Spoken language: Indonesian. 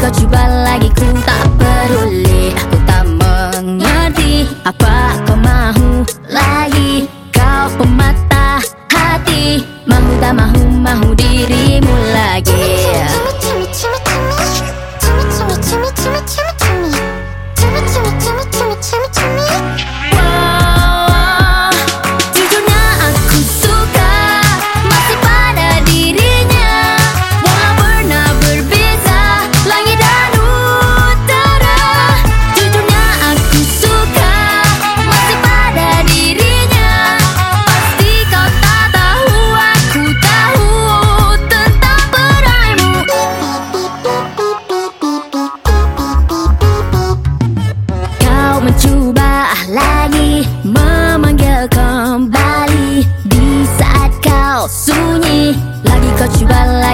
kau coba lagi ku tak peduli. Aku tak mengerti apa kau mahu lagi Di saat kau sunyi Lagi kau coba lagi ku tak peduli